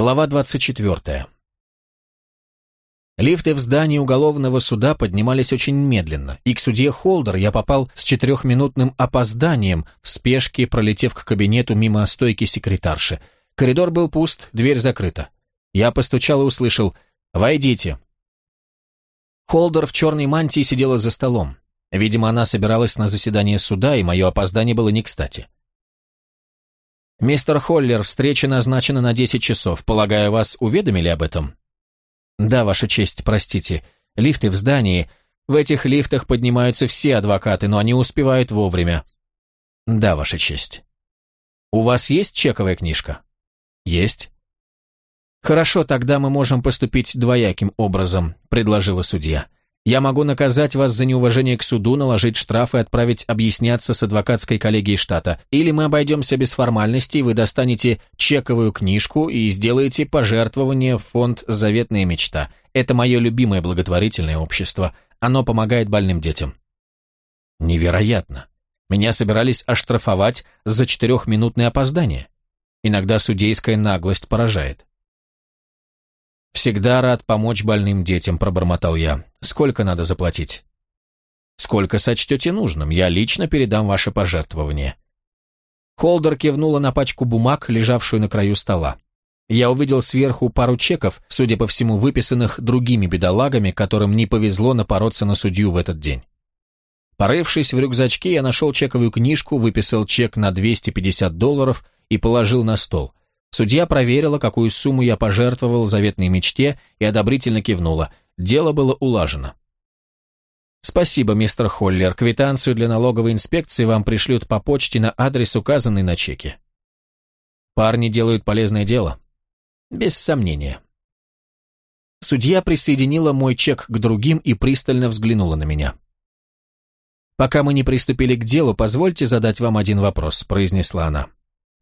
Глава 24. Лифты в здании уголовного суда поднимались очень медленно, и к судье Холдер я попал с четырехминутным опозданием, в спешке пролетев к кабинету мимо стойки секретарши. Коридор был пуст, дверь закрыта. Я постучал и услышал «Войдите». Холдер в черной мантии сидела за столом. Видимо, она собиралась на заседание суда, и мое опоздание было не кстати. «Мистер Холлер, встреча назначена на 10 часов. Полагаю, вас уведомили об этом?» «Да, Ваша честь, простите. Лифты в здании. В этих лифтах поднимаются все адвокаты, но они успевают вовремя». «Да, Ваша честь». «У вас есть чековая книжка?» «Есть». «Хорошо, тогда мы можем поступить двояким образом», — предложила судья. Я могу наказать вас за неуважение к суду, наложить штраф и отправить объясняться с адвокатской коллегией штата. Или мы обойдемся без формальностей, вы достанете чековую книжку и сделаете пожертвование в фонд «Заветная мечта». Это мое любимое благотворительное общество. Оно помогает больным детям. Невероятно. Меня собирались оштрафовать за четырехминутное опоздание. Иногда судейская наглость поражает. «Всегда рад помочь больным детям», — пробормотал я. «Сколько надо заплатить?» «Сколько сочтете нужным, я лично передам ваше пожертвование». Холдер кивнула на пачку бумаг, лежавшую на краю стола. Я увидел сверху пару чеков, судя по всему, выписанных другими бедолагами, которым не повезло напороться на судью в этот день. Порывшись в рюкзачке, я нашел чековую книжку, выписал чек на 250 долларов и положил на стол. Судья проверила, какую сумму я пожертвовал заветной мечте, и одобрительно кивнула. Дело было улажено. «Спасибо, мистер Холлер. Квитанцию для налоговой инспекции вам пришлют по почте на адрес, указанный на чеке». «Парни делают полезное дело». «Без сомнения». Судья присоединила мой чек к другим и пристально взглянула на меня. «Пока мы не приступили к делу, позвольте задать вам один вопрос», — произнесла она.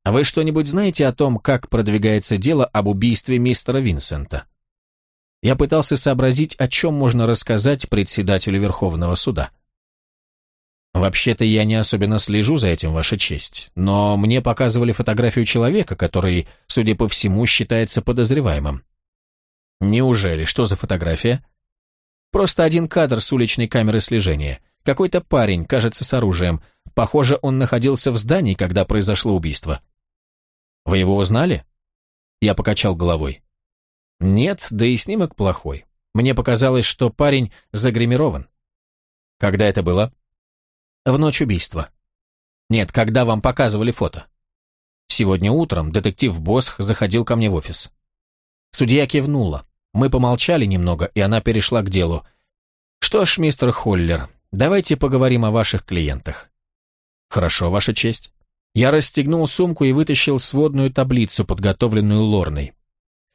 А вы что-нибудь знаете о том, как продвигается дело об убийстве мистера Винсента? Я пытался сообразить, о чем можно рассказать председателю Верховного суда. Вообще-то я не особенно слежу за этим, Ваша честь, но мне показывали фотографию человека, который, судя по всему, считается подозреваемым. Неужели? Что за фотография? Просто один кадр с уличной камеры слежения. Какой-то парень, кажется, с оружием. Похоже, он находился в здании, когда произошло убийство. Вы его узнали? Я покачал головой. Нет, да и снимок плохой. Мне показалось, что парень загримирован. Когда это было? В ночь убийства. Нет, когда вам показывали фото? Сегодня утром детектив Босх заходил ко мне в офис. Судья кивнула. Мы помолчали немного, и она перешла к делу. Что ж, мистер Холлер, давайте поговорим о ваших клиентах. Хорошо, ваша честь. Я расстегнул сумку и вытащил сводную таблицу, подготовленную Лорной.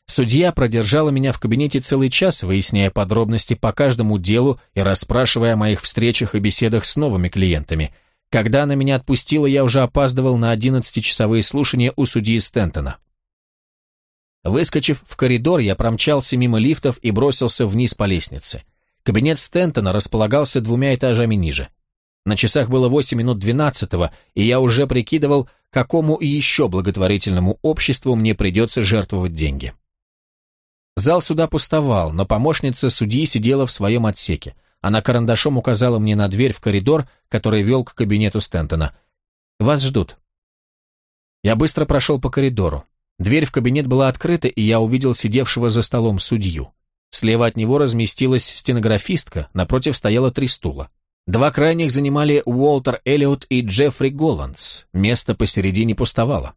Судья продержала меня в кабинете целый час, выясняя подробности по каждому делу и расспрашивая о моих встречах и беседах с новыми клиентами. Когда она меня отпустила, я уже опаздывал на 11-часовые слушания у судьи Стентона. Выскочив в коридор, я промчался мимо лифтов и бросился вниз по лестнице. Кабинет Стентона располагался двумя этажами ниже. На часах было 8 минут 12 и я уже прикидывал, какому еще благотворительному обществу мне придется жертвовать деньги. Зал суда пустовал, но помощница судьи сидела в своем отсеке. Она карандашом указала мне на дверь в коридор, который вел к кабинету Стентона. «Вас ждут». Я быстро прошел по коридору. Дверь в кабинет была открыта, и я увидел сидевшего за столом судью. Слева от него разместилась стенографистка, напротив стояло три стула. Два крайних занимали Уолтер Эллиот и Джеффри Голландс. Место посередине пустовало.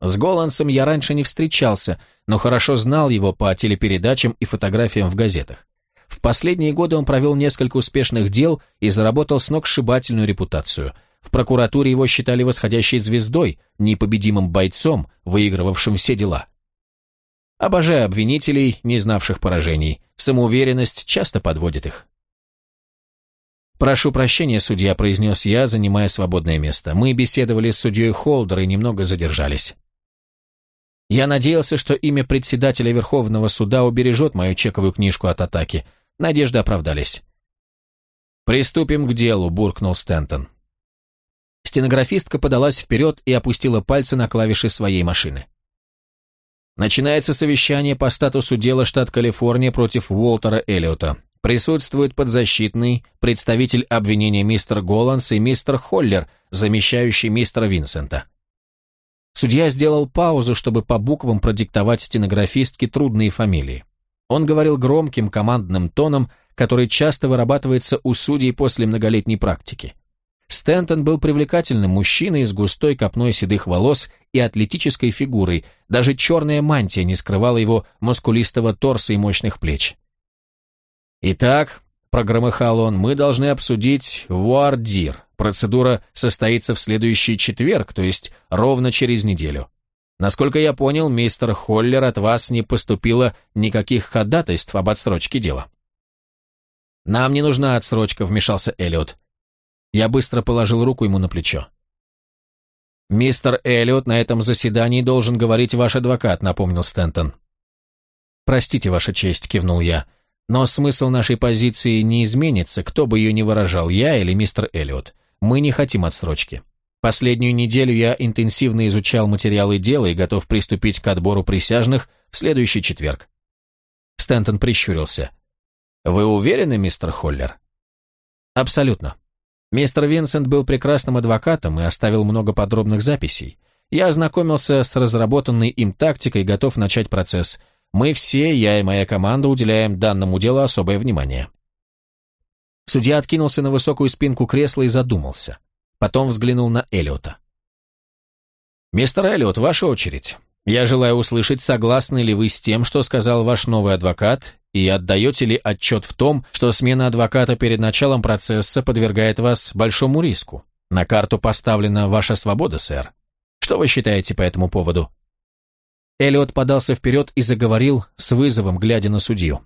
С Голландсом я раньше не встречался, но хорошо знал его по телепередачам и фотографиям в газетах. В последние годы он провел несколько успешных дел и заработал сногсшибательную репутацию. В прокуратуре его считали восходящей звездой, непобедимым бойцом, выигрывавшим все дела. Обожаю обвинителей, не знавших поражений. Самоуверенность часто подводит их. «Прошу прощения, судья», — произнес я, занимая свободное место. «Мы беседовали с судьей Холдер и немного задержались». Я надеялся, что имя председателя Верховного суда убережет мою чековую книжку от атаки. Надежды оправдались. «Приступим к делу», — буркнул Стентон. Стенографистка подалась вперед и опустила пальцы на клавиши своей машины. Начинается совещание по статусу дела штат Калифорния против Уолтера Эллиота. Присутствует подзащитный, представитель обвинения мистер Голландс и мистер Холлер, замещающий мистера Винсента. Судья сделал паузу, чтобы по буквам продиктовать стенографистке трудные фамилии. Он говорил громким командным тоном, который часто вырабатывается у судей после многолетней практики. Стэнтон был привлекательным мужчиной с густой копной седых волос и атлетической фигурой, даже черная мантия не скрывала его мускулистого торса и мощных плеч. «Итак», — прогромыхал он, — «мы должны обсудить вуардир. Процедура состоится в следующий четверг, то есть ровно через неделю. Насколько я понял, мистер Холлер, от вас не поступило никаких ходатайств об отсрочке дела». «Нам не нужна отсрочка», — вмешался Эллиот. Я быстро положил руку ему на плечо. «Мистер Эллиот, на этом заседании должен говорить ваш адвокат», — напомнил Стентон. «Простите, Ваша честь», — кивнул я, — «но смысл нашей позиции не изменится, кто бы ее ни выражал, я или мистер Эллиот. Мы не хотим отсрочки. Последнюю неделю я интенсивно изучал материалы дела и готов приступить к отбору присяжных в следующий четверг». Стентон прищурился. «Вы уверены, мистер Холлер?» «Абсолютно. Мистер Винсент был прекрасным адвокатом и оставил много подробных записей. Я ознакомился с разработанной им тактикой и готов начать процесс. Мы все, я и моя команда, уделяем данному делу особое внимание. Судья откинулся на высокую спинку кресла и задумался. Потом взглянул на Эллиота. «Мистер Эллиот, ваша очередь. Я желаю услышать, согласны ли вы с тем, что сказал ваш новый адвокат, и отдаете ли отчет в том, что смена адвоката перед началом процесса подвергает вас большому риску? На карту поставлена ваша свобода, сэр. Что вы считаете по этому поводу?» Эллиот подался вперед и заговорил с вызовом, глядя на судью.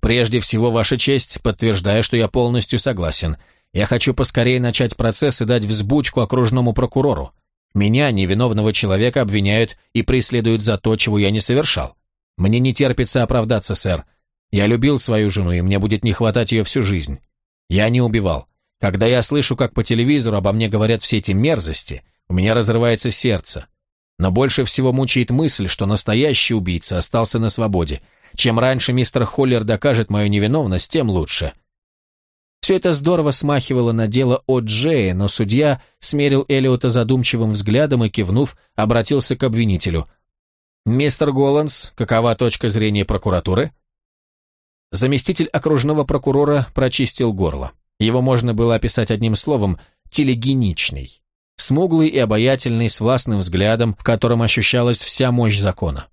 «Прежде всего, Ваша честь, подтверждаю, что я полностью согласен. Я хочу поскорее начать процесс и дать взбучку окружному прокурору. Меня, невиновного человека, обвиняют и преследуют за то, чего я не совершал. Мне не терпится оправдаться, сэр. Я любил свою жену, и мне будет не хватать ее всю жизнь. Я не убивал. Когда я слышу, как по телевизору обо мне говорят все эти мерзости, у меня разрывается сердце. Но больше всего мучает мысль, что настоящий убийца остался на свободе. Чем раньше мистер Холлер докажет мою невиновность, тем лучше. Все это здорово смахивало на дело о Джее, но судья смерил Элиота задумчивым взглядом и, кивнув, обратился к обвинителю – «Мистер Голландс, какова точка зрения прокуратуры?» Заместитель окружного прокурора прочистил горло. Его можно было описать одним словом «телегеничный». Смуглый и обаятельный, с властным взглядом, в котором ощущалась вся мощь закона.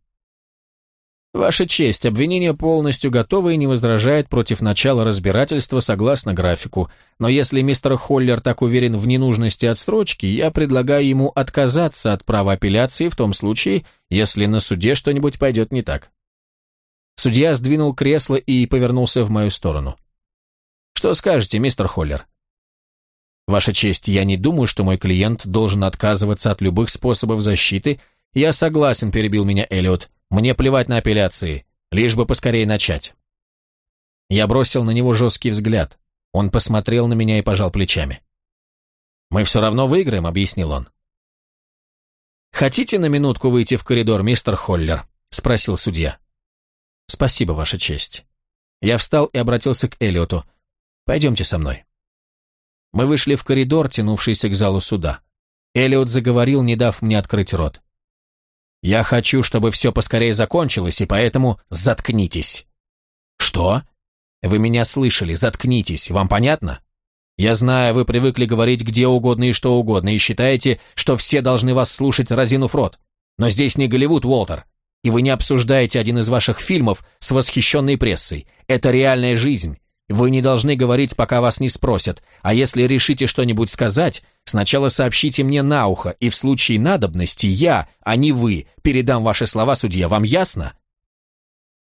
Ваша честь, обвинение полностью готово и не возражает против начала разбирательства согласно графику, но если мистер Холлер так уверен в ненужности отсрочки, я предлагаю ему отказаться от права апелляции в том случае, если на суде что-нибудь пойдет не так. Судья сдвинул кресло и повернулся в мою сторону. Что скажете, мистер Холлер? Ваша честь, я не думаю, что мой клиент должен отказываться от любых способов защиты. Я согласен, перебил меня Эллиот. Мне плевать на апелляции, лишь бы поскорее начать. Я бросил на него жесткий взгляд. Он посмотрел на меня и пожал плечами. «Мы все равно выиграем», — объяснил он. «Хотите на минутку выйти в коридор, мистер Холлер?» — спросил судья. «Спасибо, Ваша честь». Я встал и обратился к Эллиоту. «Пойдемте со мной». Мы вышли в коридор, тянувшийся к залу суда. Эллиот заговорил, не дав мне открыть рот. Я хочу, чтобы все поскорее закончилось, и поэтому заткнитесь». «Что?» «Вы меня слышали, заткнитесь, вам понятно?» «Я знаю, вы привыкли говорить где угодно и что угодно, и считаете, что все должны вас слушать, разинув рот. Но здесь не Голливуд, Уолтер, и вы не обсуждаете один из ваших фильмов с восхищенной прессой. Это реальная жизнь, вы не должны говорить, пока вас не спросят, а если решите что-нибудь сказать, сначала сообщите мне на ухо, и в случае надобности я, а не вы, передам ваши слова судье, вам ясно?»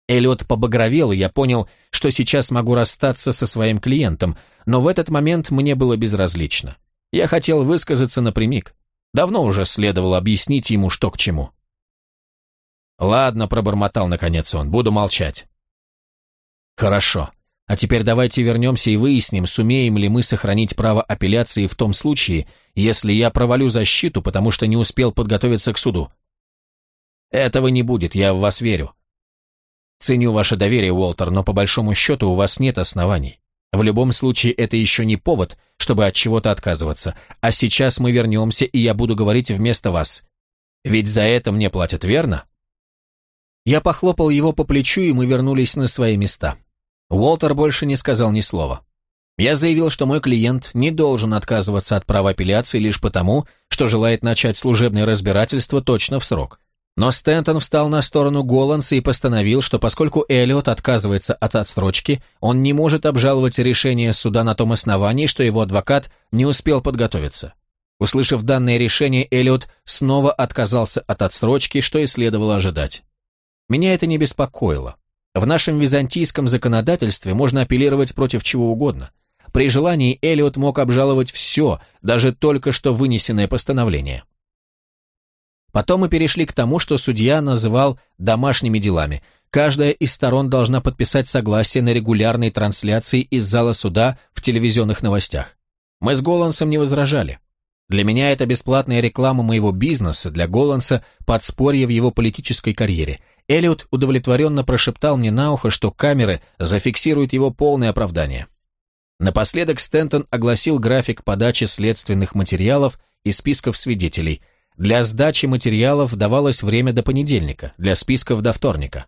Эллиот побагровел, и я понял, что сейчас могу расстаться со своим клиентом, но в этот момент мне было безразлично. Я хотел высказаться напрямик. Давно уже следовало объяснить ему, что к чему. «Ладно», — пробормотал наконец он, — «буду молчать». «Хорошо. А теперь давайте вернемся и выясним, сумеем ли мы сохранить право апелляции в том случае, если я провалю защиту, потому что не успел подготовиться к суду. Этого не будет, я в вас верю. Ценю ваше доверие, Уолтер, но по большому счету у вас нет оснований. В любом случае, это еще не повод, чтобы от чего-то отказываться. А сейчас мы вернемся, и я буду говорить вместо вас. Ведь за это мне платят, верно? Я похлопал его по плечу, и мы вернулись на свои места. Уолтер больше не сказал ни слова. Я заявил, что мой клиент не должен отказываться от права апелляции лишь потому, что желает начать служебное разбирательство точно в срок. Но Стэнтон встал на сторону Голландса и постановил, что поскольку Эллиот отказывается от отсрочки, он не может обжаловать решение суда на том основании, что его адвокат не успел подготовиться. Услышав данное решение, Эллиот снова отказался от отсрочки, что и следовало ожидать. Меня это не беспокоило. В нашем византийском законодательстве можно апеллировать против чего угодно. При желании Эллиот мог обжаловать все, даже только что вынесенное постановление. Потом мы перешли к тому, что судья называл домашними делами. Каждая из сторон должна подписать согласие на регулярные трансляции из зала суда в телевизионных новостях. Мы с Голлансом не возражали. Для меня это бесплатная реклама моего бизнеса, для Голланса подспорье в его политической карьере. Эллиот удовлетворенно прошептал мне на ухо, что камеры зафиксируют его полное оправдание. Напоследок Стентон огласил график подачи следственных материалов и списков свидетелей – для сдачи материалов давалось время до понедельника, для списков до вторника.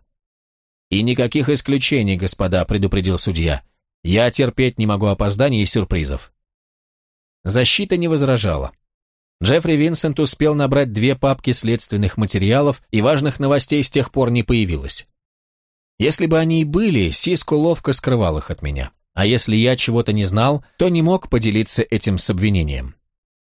«И никаких исключений, господа», — предупредил судья. «Я терпеть не могу опозданий и сюрпризов». Защита не возражала. Джеффри Винсент успел набрать две папки следственных материалов, и важных новостей с тех пор не появилось. Если бы они и были, Сиско ловко скрывал их от меня. А если я чего-то не знал, то не мог поделиться этим с обвинением.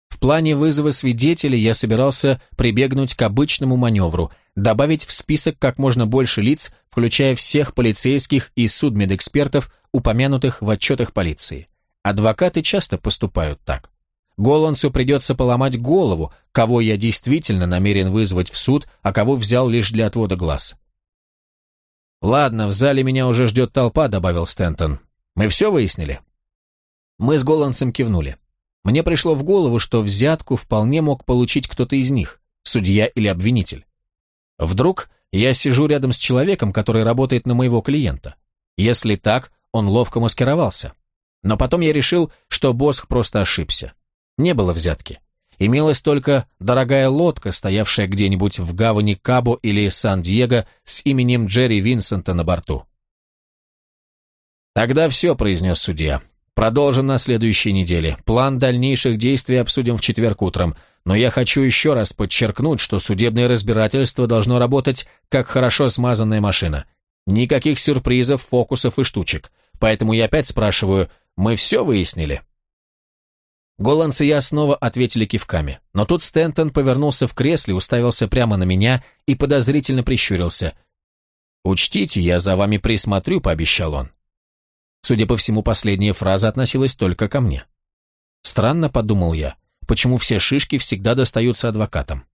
В плане вызова свидетелей я собирался прибегнуть к обычному маневру, добавить в список как можно больше лиц, включая всех полицейских и судмедэкспертов, упомянутых в отчетах полиции. Адвокаты часто поступают так. Голландсу придется поломать голову, кого я действительно намерен вызвать в суд, а кого взял лишь для отвода глаз. «Ладно, в зале меня уже ждет толпа», — добавил Стентон. «Мы все выяснили?» Мы с Голландсом кивнули. Мне пришло в голову, что взятку вполне мог получить кто-то из них, судья или обвинитель. Вдруг я сижу рядом с человеком, который работает на моего клиента. Если так, он ловко маскировался. Но потом я решил, что Босх просто ошибся. Не было взятки. Имелась только дорогая лодка, стоявшая где-нибудь в гавани Кабо или Сан-Диего с именем Джерри Винсента на борту. «Тогда все», — произнес судья. Продолжим на следующей неделе. План дальнейших действий обсудим в четверг утром. Но я хочу еще раз подчеркнуть, что судебное разбирательство должно работать как хорошо смазанная машина. Никаких сюрпризов, фокусов и штучек. Поэтому я опять спрашиваю, мы все выяснили? Голландцы я снова ответили кивками. Но тут Стентон повернулся в кресле, уставился прямо на меня и подозрительно прищурился. «Учтите, я за вами присмотрю», — пообещал он. Судя по всему, последняя фраза относилась только ко мне. Странно, подумал я, почему все шишки всегда достаются адвокатам.